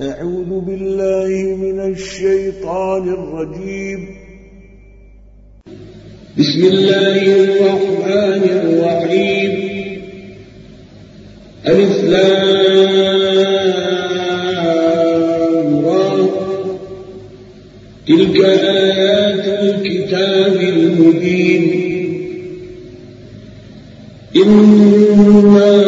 أعوذ بالله من الشيطان الرجيم. بسم الله الرحمن الرحيم. ألف تلك آيات الكتاب المبين. إنا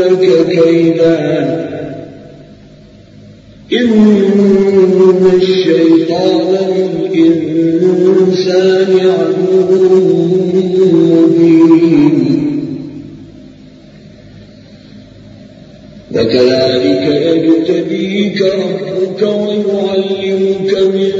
لك كيدا إن الشيطان للإنسان عدو مبين وكذلك يجتبيك ربك ويعلمك من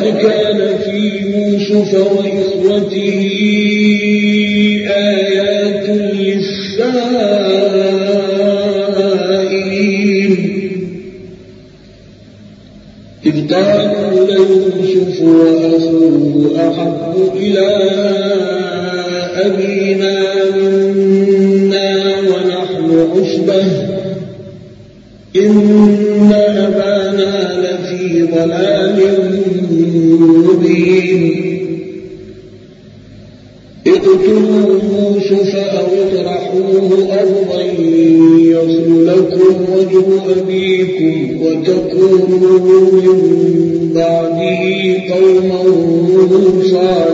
لقد كان في يوسف وإخوته آيات للسائلين. إذ قالوا ليوسف وأخوه أحب إلى أبينا منا ونحن عصبة إن أبانا لفي ضلال اقتلوا يوسف أو اطرحوه أرضا يصل لكم وجه أبيكم وتكونوا من بعده قوما صالحين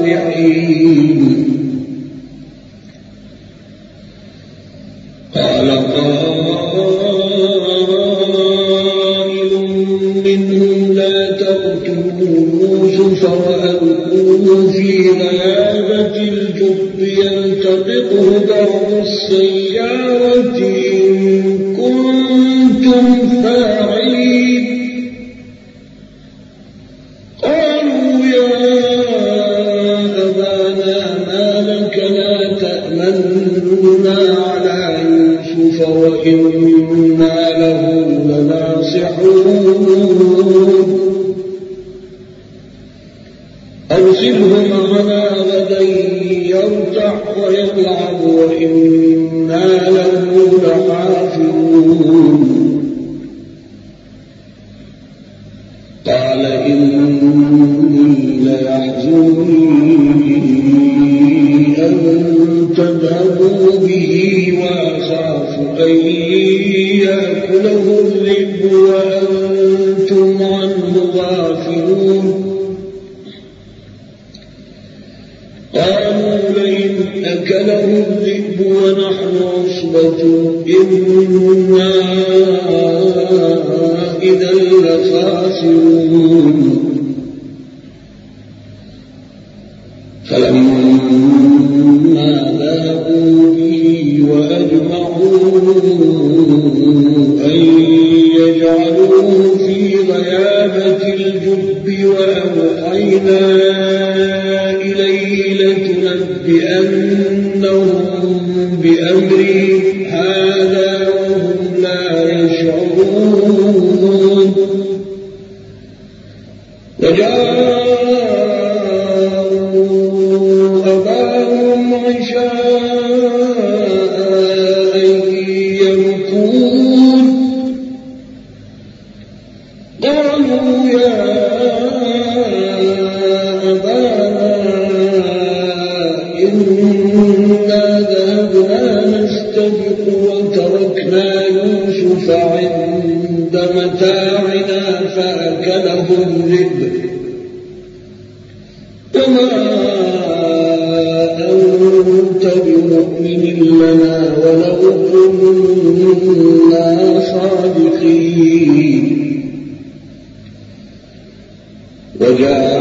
وجاء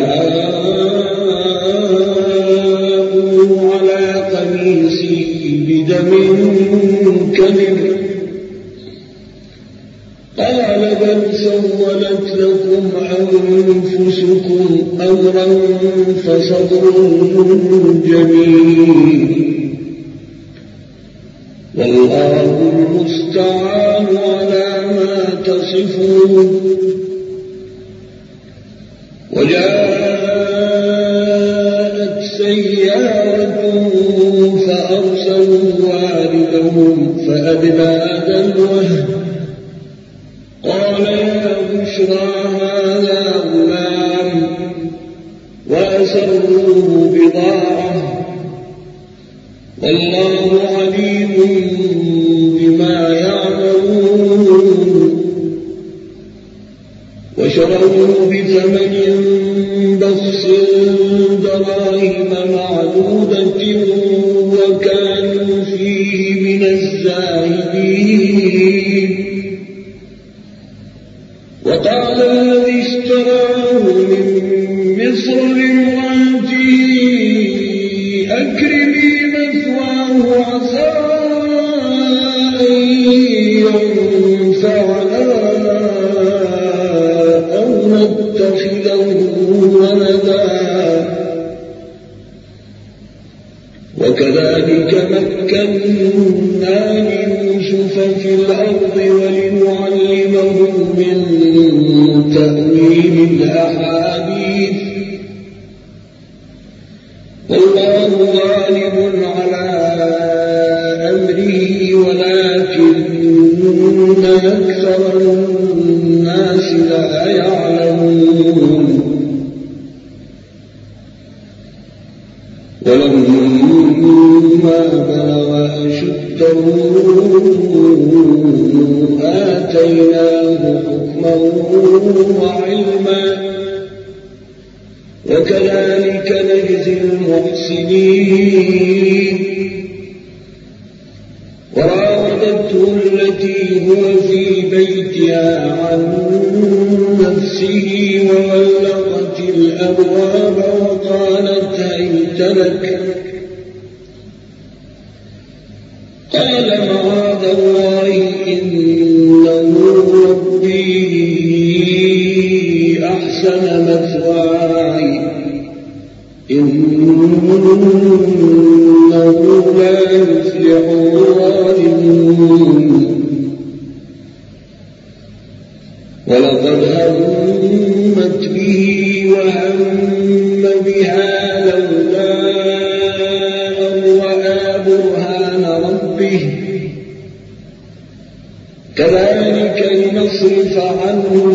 ولقد همت به وهم بها لولا أن رأى برهان ربه. كذلك لنصرف عنه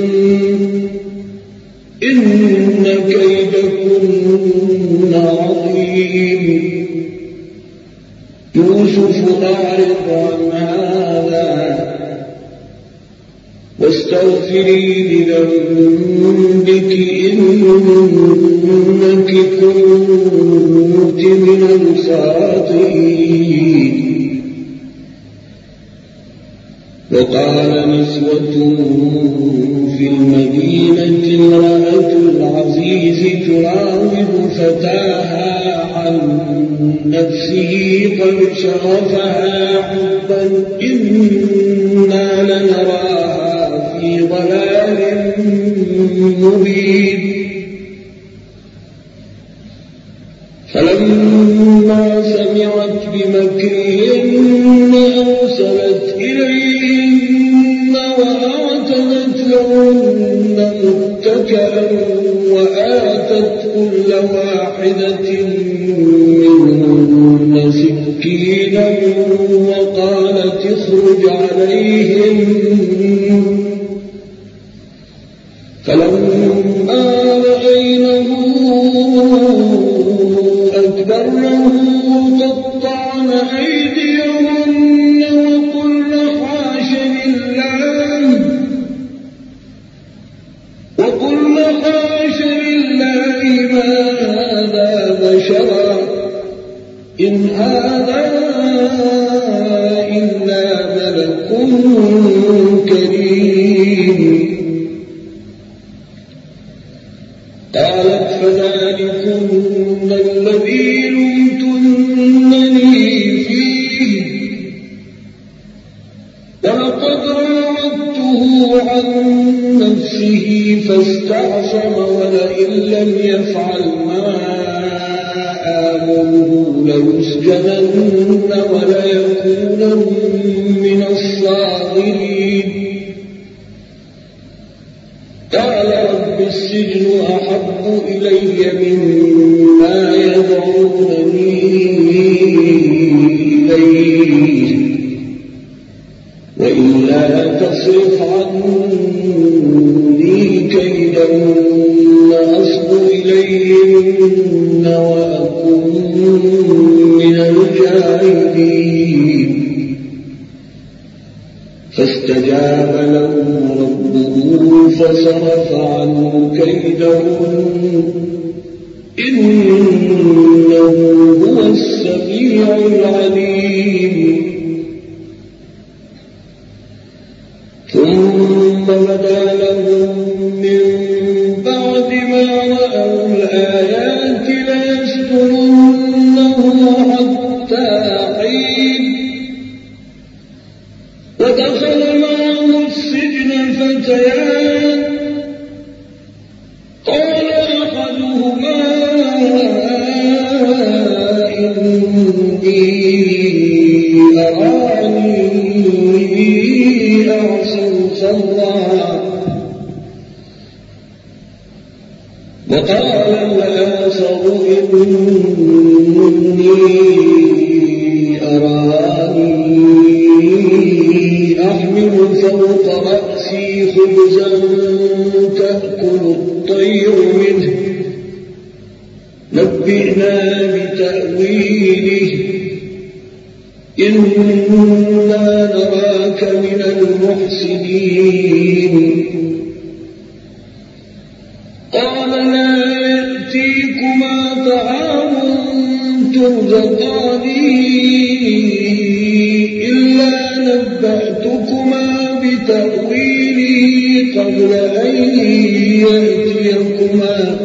ذكرا وآتت كل واحدة لهن أصب إليهن وأكون من الجاهلين فاستجاب له ربه فصرف عنه كيدهم إنه هو السميع العليم. يرزقانه إلا نبأتكما بتأويله قبل أن يأتيكما.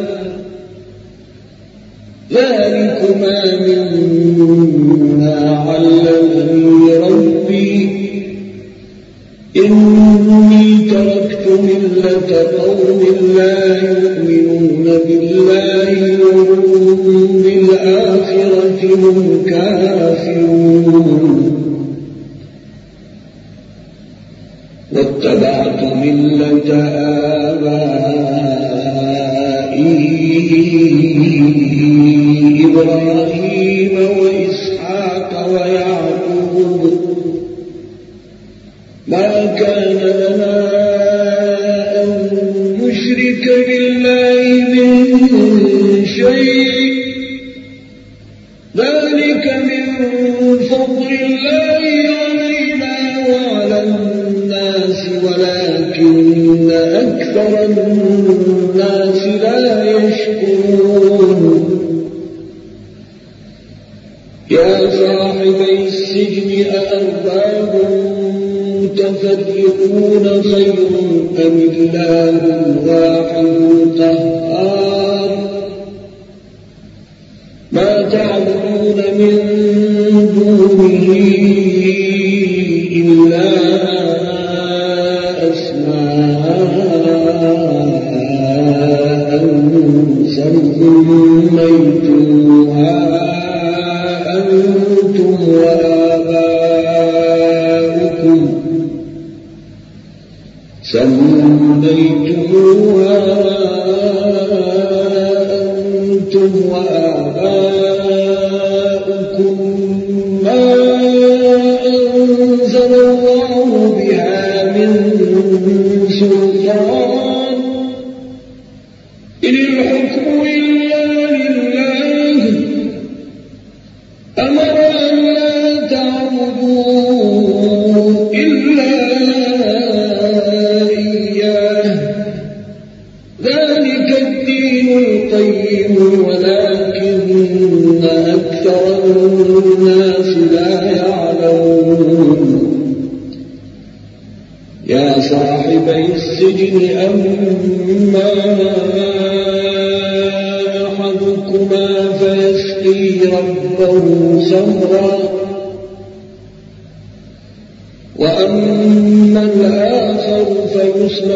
أم الله الواحد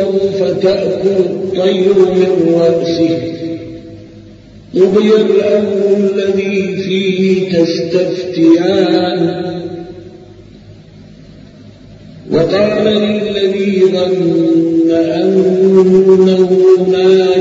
فيسلم فتأكل الطير من رأسه. قضي الأمر الذي فيه تستفتيان وقال للذي ظن أنه ناج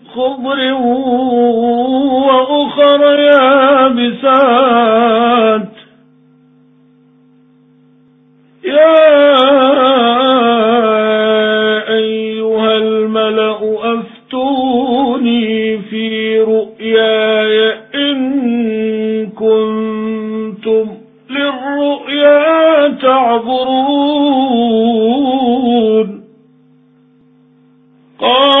خضر وأخر يابسات. يا أيها الملأ أفتوني في رؤياي إن كنتم للرؤيا تعبرون. قالوا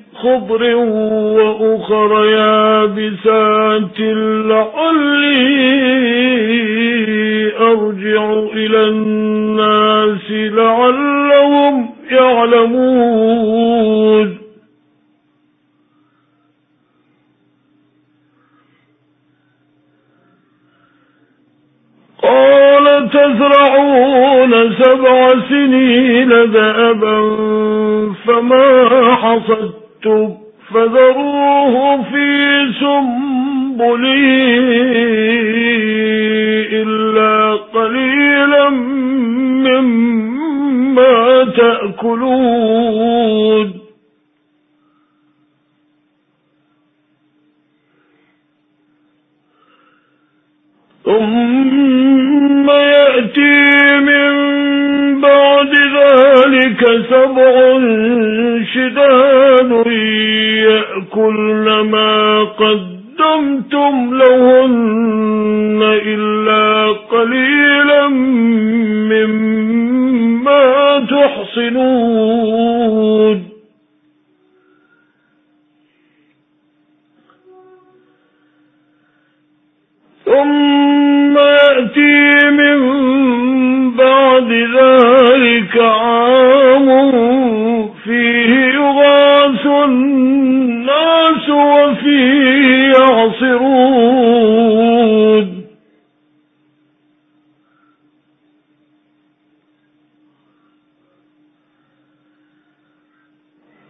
خضر وأخر يابسات لعلي أرجع إلى الناس لعلهم يعلمون. قال تزرعون سبع سنين دأبا فما حصدتم فذروه في سنبله إلا قليلا مما تأكلون. ثم يأتي من ذلك سبع شداد يأكلن ما قدمتم لهن إلا قليلا مما تحصنون. ثم يأتي من بعد ذلك عام فيه يغاث الناس وفيه يعصرون.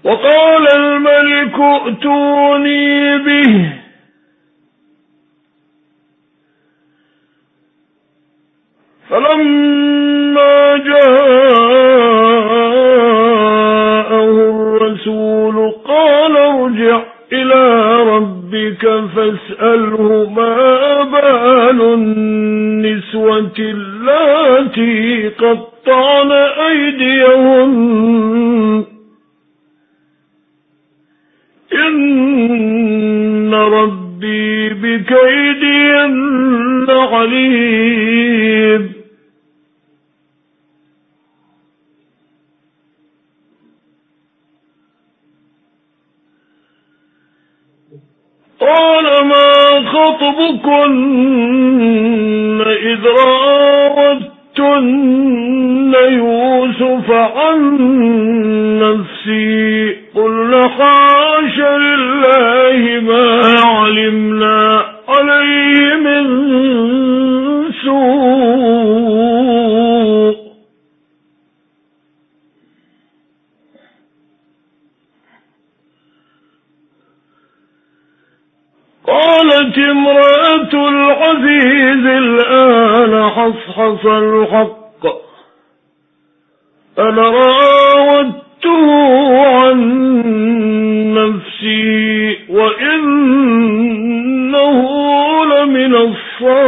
وقال الملك ائتوني به. فلما ربك فاسأله ما بال النسوة اللاتي قطعن الحق. أنا راودته عن نفسي وإنه لمن الصادقين.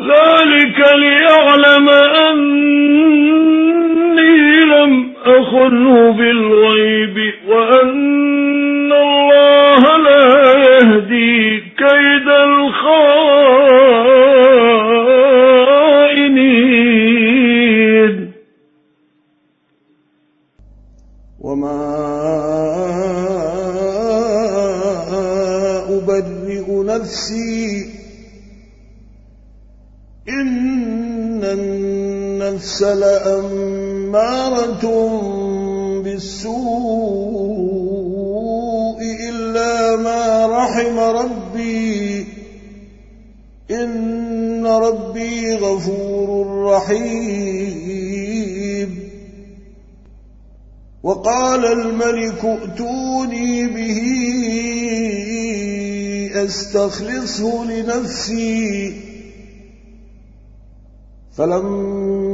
ذلك ليعلم أني أخنه بالغيب وأن الله لا يهدي كيد الخائنين. وما أبرئ نفسي إن النفس لأمارة بالسوء إلا ما رحم ربي إن ربي غفور رحيم. وقال الملك ائتوني به أستخلصه لنفسي. فلما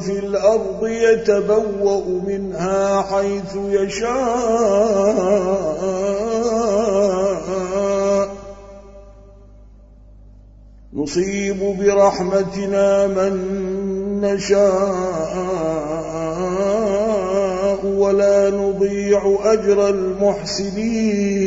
في الأرض يتبوأ منها حيث يشاء. نصيب برحمتنا من نشاء ولا نضيع أجر المحسنين.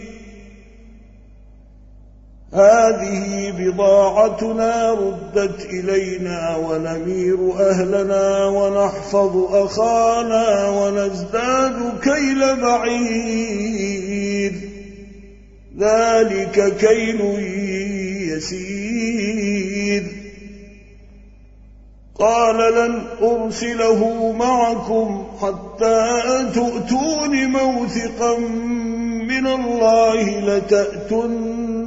هذه بضاعتنا ردت إلينا ونمير أهلنا ونحفظ أخانا ونزداد كيل بعير. ذلك كيل يسير. قال لن أرسله معكم حتى تؤتون موثقا من الله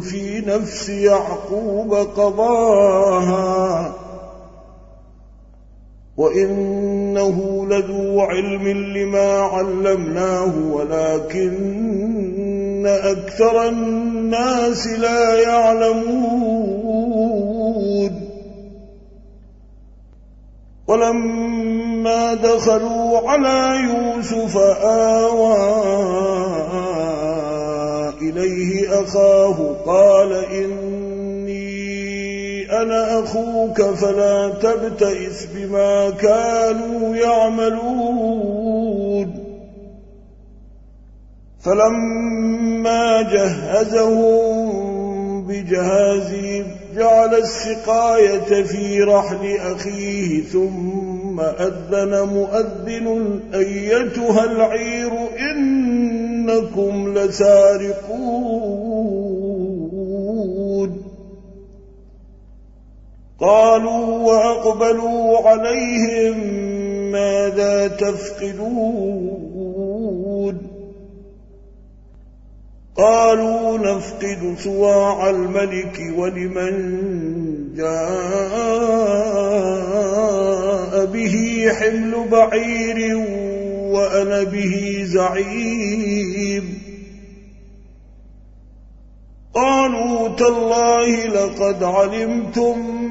في نفس يعقوب قضاها وإنه لذو علم لما علمناه ولكن أكثر الناس لا يعلمون. ولما دخلوا على يوسف آوى إليه أخاه قال إني أنا أخوك فلا تبتئس بما كانوا يعملون. فلما جهزهم بجهازهم جعل السقاية في رحل أخيه ثم أذن مؤذن أيتها العير إنكم لسارقون. قالوا وأقبلوا عليهم ماذا تفقدون؟ قالوا نفقد سواع الملك ولمن جاء به حمل بعير وأنا به زعيم. قالوا تالله لقد علمتم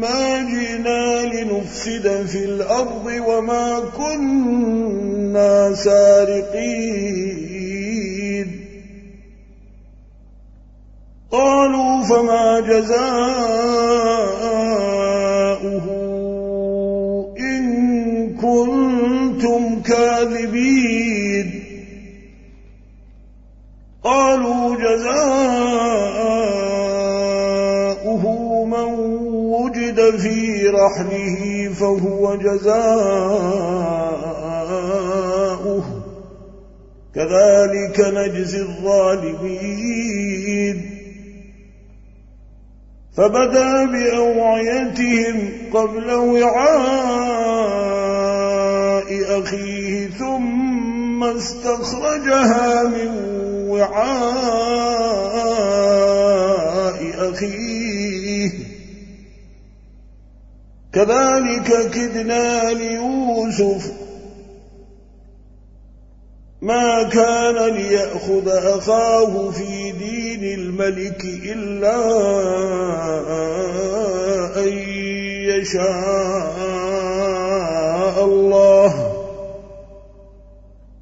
ما جئنا لنفسد في الأرض وما كنا سارقين. قالوا فما جزاؤه كنتم كاذبين قالوا جزاؤه من وجد في رحله فهو جزاؤه. كذلك نجزي الظالمين. فبدا بأوعيتهم قبل وعاء أخيه. ثم استخرجها من وعاء أخيه. كذلك كدنا ليوسف ما كان ليأخذ أخاه في دين الملك إلا أن يشاء الله.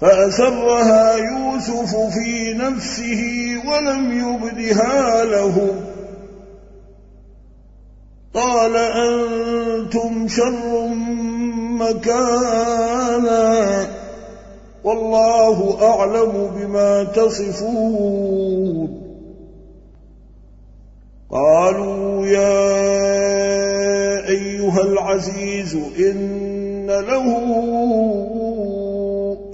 فأسرها يوسف في نفسه ولم يبدها له. قال أنتم شر مكانا. والله أعلم بما تصفون. قالوا يا أيها العزيز إن له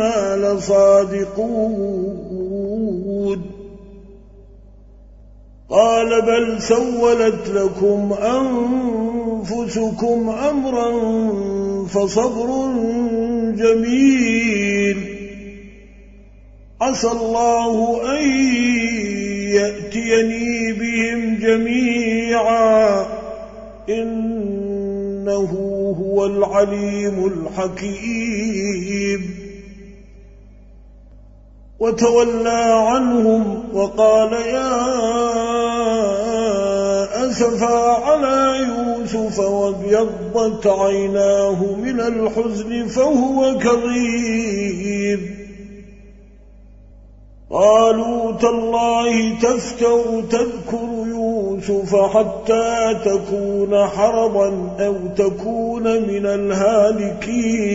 وإنا لصادقون. قال بل سولت لكم أنفسكم أمرا فصبر جميل. عسى الله أن يأتيني بهم جميعا. إنه هو العليم الحكيم. وتولى عنهم وقال يا أسفى على يوسف وابيضت عيناه من الحزن فهو كظيم. قالوا تالله تفتر تذكر يوسف حتى تكون حرضا أو تكون من الهالكين.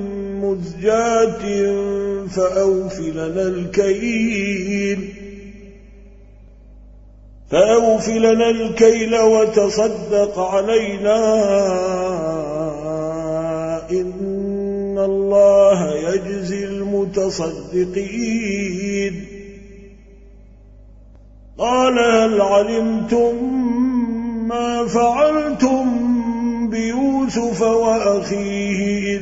مزجاة فأوفلنا الكيل. فأوفلنا الكيل وتصدق علينا. إن الله يجزي المتصدقين. قال هل علمتم ما فعلتم بيوسف وأخيه إذ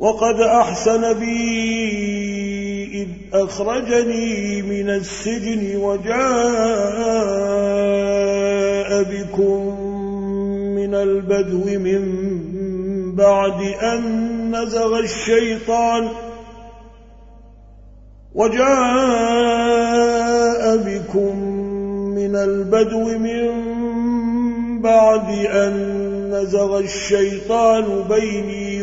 وقد أحسن بي إذ أخرجني من السجن وجاء بكم من البدو من بعد أن نزغ الشيطان وجاء بكم من البدو من بعد أن نزغ الشيطان بيني